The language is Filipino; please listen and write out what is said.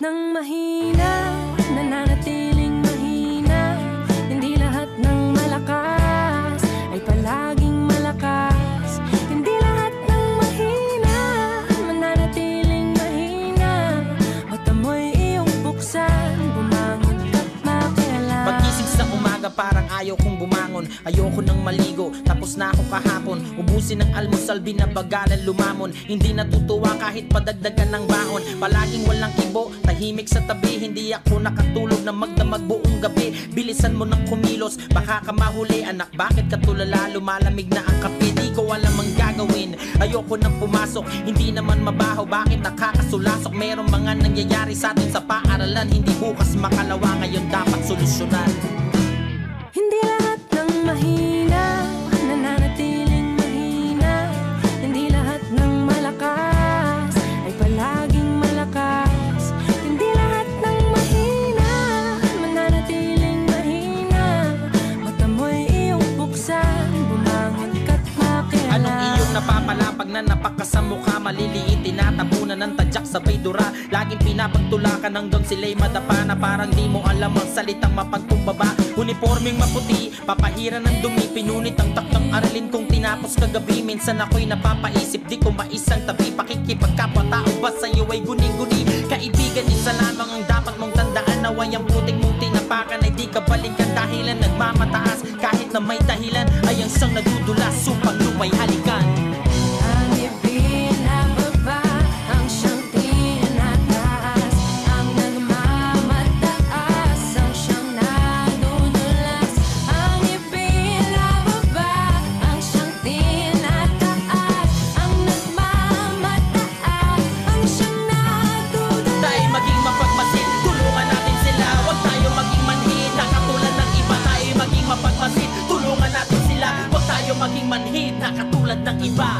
Ng mahina nananatiling ayaw kong bumangon Ayoko nang maligo, tapos na ako kahapon Ubusin ng almusal, binabagalan lumamon. Hindi natutuwa kahit padagdagan ng baon. Palaging walang ibo, tahimik sa tabi. Hindi ako nakatulog na magdamag buong gabi. Bilisan mo ng kumilos, baka ka mahuli Anak, bakit ka tulala? Lumalamig na ang kape Di ko alam ang gagawin. Ayoko nang pumasok, hindi naman mabaho. Bakit nakakasulasok? Merong mga nangyayari sa atin sa paaralan. Hindi bukas makalawa, ngayon dapat solusyonan na napakasamukha Maliliit, tinatabunan ng tadyak sabay dura Laging pinapagtulakan hanggang sila'y madapa Na parang di mo alam ang salitang mapagkumbaba. Uniforming maputi, papahiran ng dumi Pinunit ang takdang aralin. Kong tinapos kagabi Minsan ako'y napapaisip, di ko maisang tabi. Pakikipagkapwa-tao ba sa'yo ay guni-guni? Kaibigan, isa lamang ang dapat mong tandaan Naway ang puting mong tinapakan ay di ka balikan Dahilan nagmamataas, kahit na may dahilan Ay ang siyang nadudulas, supang lumay halikan maging manhid, na katulad ng iba